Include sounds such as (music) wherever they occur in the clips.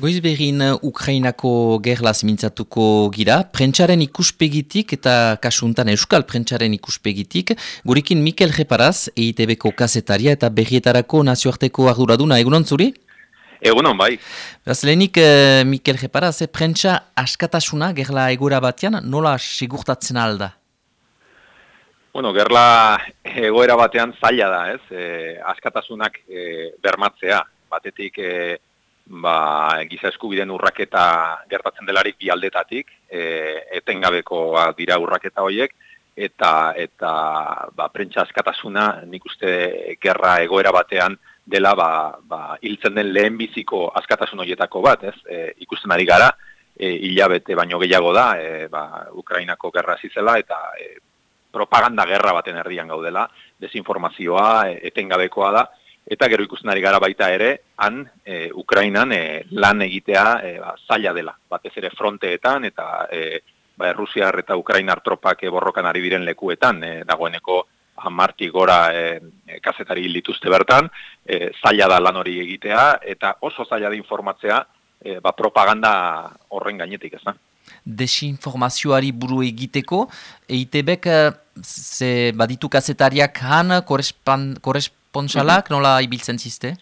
Goiz behin uh, Ukrainako gerlaz mintzatuko gira, prentsaren ikuspegitik eta kasuntan euskal prentsaren ikuspegitik, gurekin Mikel Jeparaz, EITB-ko kasetaria eta berrietarako nazioarteko arduraduna, egunon zuri? Egunon, bai. Beraz, lehenik uh, Mikel Jeparaz, eh, prentsa askatasuna gerla egoera batean, nola segurtatzen alda? Bueno, gerla egoera batean zaila da, ez? E, askatasunak e, bermatzea, batetik... E, ba, giza eskubiden urraketa gertatzen delarik bi aldetatik, e, etengabeko dira urraketa horiek, eta eta ba, prentsa askatasuna nik uste gerra egoera batean dela ba, ba, hiltzen den lehenbiziko askatasun horietako bat, ez? E, ikusten ari gara, e, hilabete baino gehiago da, e, ba, Ukrainako gerra zizela, eta e, propaganda gerra baten erdian gaudela, desinformazioa, e, etengabekoa da, eta gero ikusten ari gara baita ere, han e, Ukrainan e, lan egitea e, ba, zaila dela, batez ere fronteetan eta e, ba, Rusiar eta Ukrainar tropak e, borrokan ari diren lekuetan, e, dagoeneko hamarti gora e, e, kazetari lituzte bertan, e, zaila da lan hori egitea, eta oso zaila da informatzea e, ba, propaganda horren gainetik, ez da? Desinformazioari buru egiteko, EITBek ze baditu kazetariak han korespan, Pontsalak mm -hmm. nola ibiltzen ziste?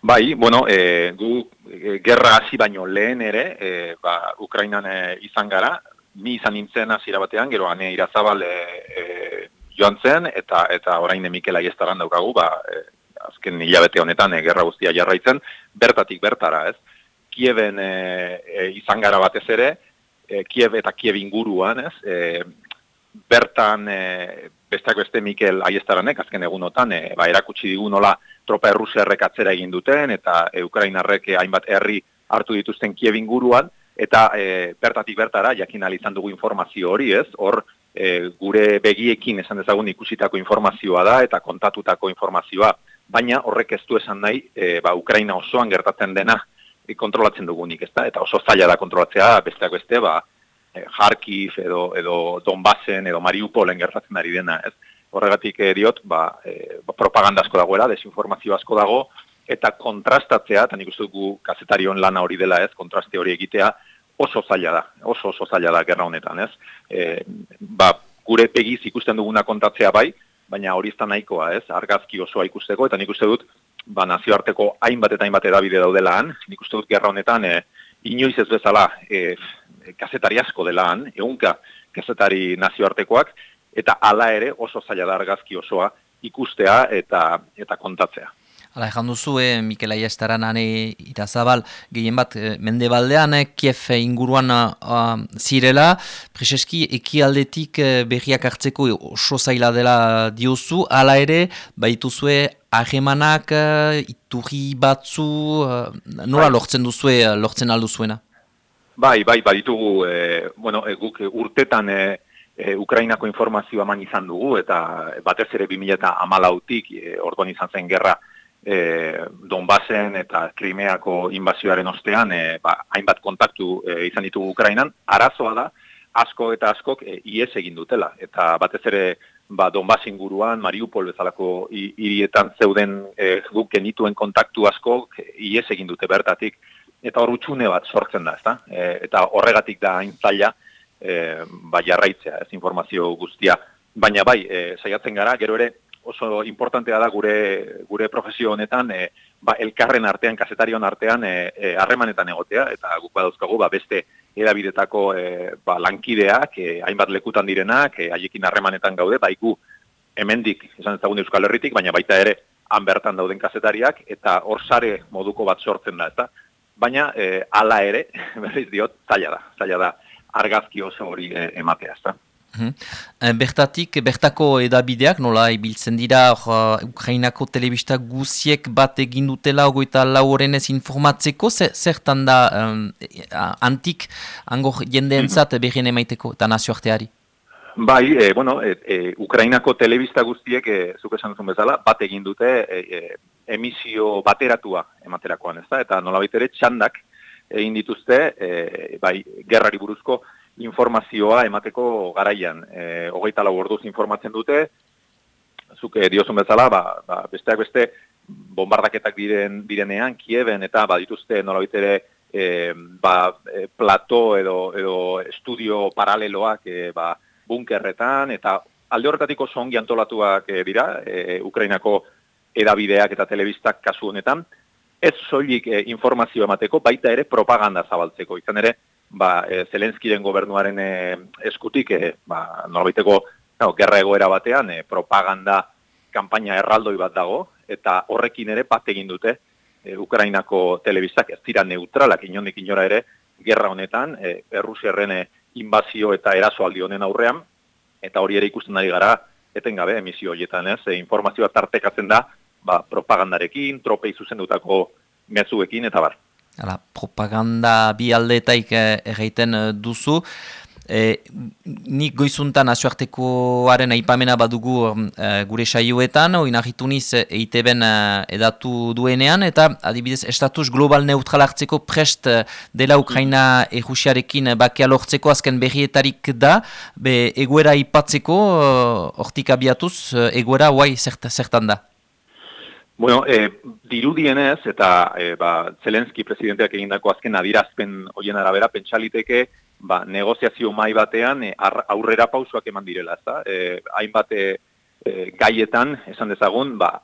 Bai, bueno, e, gu e, gerra hasi baino lehen ere, e, ba, Ukrainan e, izan gara, ni izan nintzen hasiera batean, gero ane irazabal e, e, joan zen, eta eta orain emikela iestaran daukagu, ba, e, azken hilabete honetan e, gerra guztia jarraitzen, bertatik bertara, ez? Kieben e, e, izan gara batez ere, e, Kiev eta Kiev inguruan, ez? E, bertan e, besteak beste Mikel Aiestaranek azken egunotan e, ba, erakutsi digu nola tropa errusiarrek atzera egin duten eta e, Ukrainarrek hainbat herri hartu dituzten Kiev inguruan eta e, bertatik bertara jakin izan dugu informazio hori ez, hor e, gure begiekin esan dezagun ikusitako informazioa da eta kontatutako informazioa, baina horrek ez du esan nahi e, ba, Ukraina osoan gertatzen dena kontrolatzen dugunik, ez da? eta oso zaila da kontrolatzea besteak beste, ba, e, Kharkiv edo edo Donbassen edo Mariupolen gertatzen ari dena, ez? Horregatik eh, diot, ba, e, propaganda asko dagoela, desinformazio asko dago eta kontrastatzea, eta nik uste dugu kazetarion lana hori dela, ez? Kontraste hori egitea oso zaila da, oso oso zaila da gerra honetan, ez? E, ba, gure pegiz ikusten duguna kontatzea bai, baina hori ez da nahikoa, ez? Argazki osoa ikusteko, eta nik uste dut, ba, nazioarteko hainbat eta hainbat edabide daudelaan, nik uste dut gerra honetan, e, inoiz ez bezala, e, kazetari asko delaan, egunka kazetari nazioartekoak, eta hala ere oso zaila da argazki osoa ikustea eta eta kontatzea. Hala, ezan duzu, eh, Mikel Aiestaran ane irazabal, gehien bat, eh, mende eh, Kiev inguruan uh, zirela, preseski, eki aldetik eh, berriak hartzeko oso zaila dela diozu, hala ere, baituzue, ahemanak, uh, iturri batzu, uh, nola bai. lortzen duzue, lortzen alduzuena? Bai, bai, baditugu, e, bueno, e, guk urtetan e, e, Ukrainako informazioa man izan dugu, eta batez ere 2000 eta amalautik, e, orduan izan zen gerra, e, Donbasen eta Krimeako inbazioaren ostean, e, ba, hainbat kontaktu e, izan ditugu Ukrainan, arazoa da, asko eta askok e, ies egin dutela, eta batez ere ba, Donbas inguruan, Mariupol bezalako hirietan zeuden e, guk genituen kontaktu askok ies egin dute bertatik, eta hor utxune bat sortzen da, ezta? E, eta horregatik da hain zaila e, ba, jarraitzea, ez informazio guztia. Baina bai, e, saiatzen gara, gero ere oso importantea da gure gure profesio honetan e, ba, elkarren artean, kasetarion artean e, e, harremanetan egotea, eta guk badauzkagu ba, beste edabidetako e, ba, lankideak, e, hainbat lekutan direnak, e, haiekin harremanetan gaude, baiku hemendik esan ezagun Euskal Herritik, baina baita ere han bertan dauden kazetariak, eta hor sare moduko bat sortzen da, eta baina e, ala ere, (laughs) berriz diot, zaila da, zaila da, argazki oso hori e, ematea, ezta. Mhm. Eh, bertatik, bertako edabideak, nola ibiltzen dira, uh, Ukrainako telebista guziek bat egin dutela, ogoita lauren ez informatzeko, zertan da um, antik, ango jende entzat mm -hmm. berrien emaiteko eta nazioarteari? Bai, e, bueno, e, e, Ukrainako telebista guztiek, e, zuk esan duzun bezala, bat egin dute e, e, emisio bateratua ematerakoan, ez da? Eta nola ere txandak egin dituzte, e, bai, gerrari buruzko informazioa emateko garaian. E, hogeita lau orduz informatzen dute, zuk e, diozun bezala, ba, ba, besteak beste, bombardaketak diren direnean, Kieben eta badituzte nola ere e, ba, e, plato edo, edo estudio paraleloak e, ba, bunkerretan, eta alde horretatik oso ongi antolatuak e, dira, e, Ukrainako edabideak eta telebistak kasu honetan, ez soilik e, informazio emateko, baita ere propaganda zabaltzeko. Izan ere, ba, e, Zelenskiren gobernuaren e, eskutik, e, ba, norbaiteko no, gerra egoera batean, e, propaganda kanpaina erraldoi bat dago, eta horrekin ere bat egin dute, e, Ukrainako telebistak ez dira neutralak inondik inora ere, gerra honetan, e, Errusiarren e, inbazio eta erasoaldi honen aurrean, eta hori ere ikusten ari gara, etengabe emisio horietan ez, e, informazioa tartekatzen da, ba, propagandarekin, tropei zuzendutako mezuekin, eta bar. Hala, propaganda bi aldetaik egiten duzu, E, nik goizuntan nazioartekoaren aipamena badugu e, gure saioetan, oin niz EITB-en e, edatu duenean, eta adibidez, estatus global neutral hartzeko prest dela Ukraina ejusiarekin bakea lortzeko azken berrietarik da, be egoera ipatzeko, hortik abiatuz, egoera guai zertan da? Bueno, e, dirudienez, eta e, ba, Zelenski presidenteak egindako azken adirazpen hoien arabera, pentsaliteke, ba, negoziazio mai batean e, aurrera pausuak eman direla, ezta? Eh, hainbat e, gaietan esan dezagun, ba,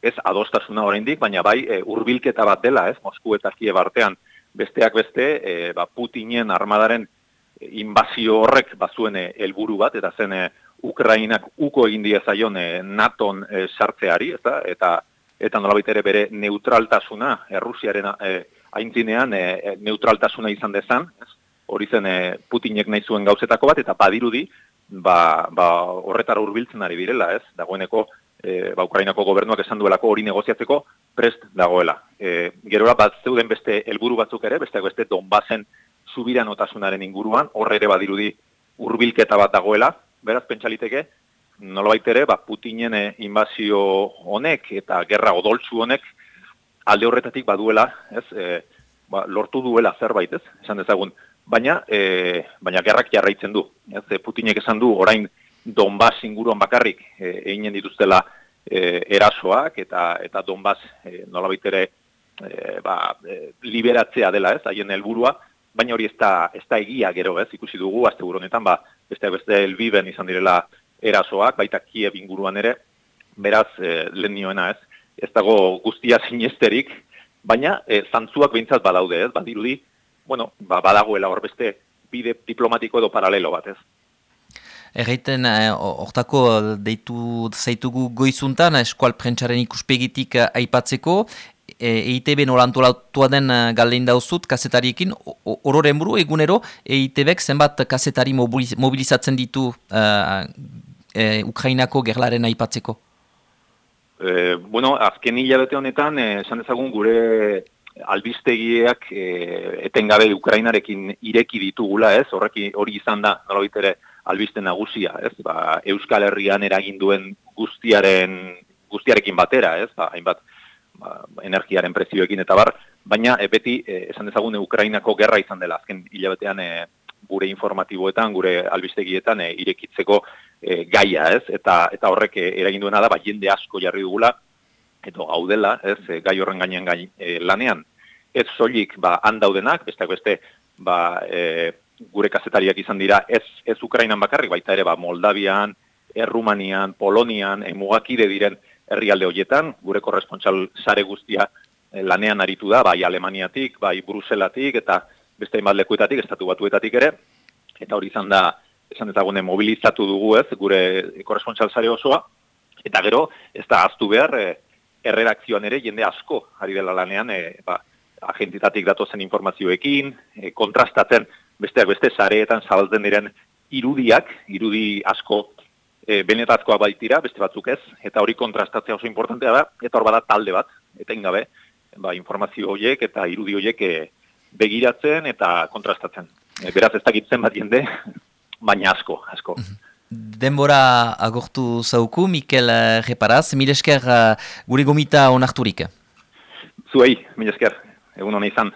ez adostasuna oraindik, baina bai e, hurbilketa bat dela, ez? Mosku eta Kiev artean besteak beste, e, ba, Putinen armadaren inbazio horrek bazuen helburu bat eta zen e, Ukrainak uko egin die zaion e, NATOn e, sartzeari, ezta? Eta eta nolabait ere bere neutraltasuna, Errusiaren e, aintzinean neutraltasuna izan dezan, ez? hori zen e, Putinek nahi zuen gauzetako bat, eta badirudi, ba, ba horretara hurbiltzen ari birela, ez? Dagoeneko, e, ba, Ukrainako gobernuak esan duelako hori negoziatzeko prest dagoela. E, gerora bat zeuden beste helburu batzuk ere, beste beste Donbasen zubiran inguruan, horre ere badirudi hurbilketa bat dagoela, beraz pentsaliteke, nolabait ere, ba, Putinen inbazio honek eta gerra odoltsu honek alde horretatik baduela, ez, e, ba, lortu duela zerbait, ez, esan dezagun, baina e, baina gerrak jarraitzen du. Ez, Putinek esan du orain Donbas inguruan bakarrik e, eginen dituztela e, erasoak eta eta Donbas e, nolabait ere e, ba, e, liberatzea dela, ez, haien helburua, baina hori ez da, ez da egia gero, ez, ikusi dugu azte honetan, ba, beste beste elbiben izan direla erasoak, baita Kiev inguruan ere, beraz, e, lehen nioena, ez, ez dago guztia (laughs) sinesterik, baina e, zantzuak behintzat badaude, ez, badirudi, bueno, ba, badagoela hor beste bide diplomatiko edo paralelo bat, ez? Erreiten, eh, hortako deitu zaitugu goizuntan, eskual prentsaren ikuspegitik eh, aipatzeko, e, EITB nolantolatua den eh, galdein dauzut, kasetariekin, ororen buru, egunero, EITBek zenbat kasetari mobilizatzen ditu uh, Ukrainako gerlaren aipatzeko? E, bueno, azken hilabete honetan, esan ezagun gure albistegiak e, etengabe Ukrainarekin ireki ditugula, ez? Horreki hori izan da, nolabait ere albiste nagusia, ez? Ba, Euskal Herrian eragin duen guztiaren guztiarekin batera, ez? Ba, hainbat ba, energiaren prezioekin eta bar, baina e, beti e, esan dezagun Ukrainako gerra izan dela azken hilabetean e, gure informatiboetan, gure albistegietan e, irekitzeko e, gaia, ez? Eta eta horrek e, eragin duena da ba jende asko jarri dugula edo gaudela, ez, e, gai horren gainean gai, e, lanean, ez soilik ba handaudenak, besteak beste ba, e, gure kazetariak izan dira ez ez Ukrainan bakarrik, baita ere ba Moldavian, Errumanian, Polonian, e, mugakide diren herrialde hoietan, gure korrespontsal sare guztia e, lanean aritu da, bai Alemaniatik, bai Bruselatik eta beste hainbat lekuetatik, estatu batuetatik ere, eta hori izan da, esan ezagune mobilizatu dugu ez, gure korrespontsal sare osoa, eta gero, ez da aztu behar, e, erredakzioan ere jende asko ari dela lanean e, ba, agentitatik datozen informazioekin, e, kontrastatzen besteak beste sareetan zabaltzen diren irudiak, irudi asko e, benetazkoa baitira, beste batzuk ez, eta hori kontrastatzea oso importantea da, eta hor bada talde bat, eta ingabe, ba, informazio horiek eta irudi horiek e, begiratzen eta kontrastatzen. E, beraz ez dakitzen bat jende, baina asko, asko. Mhm. Denbora agortu zauku, Mikel Reparaz, mil esker uh, gure gomita onarturik. Zuei, mil esker, egun hona izan.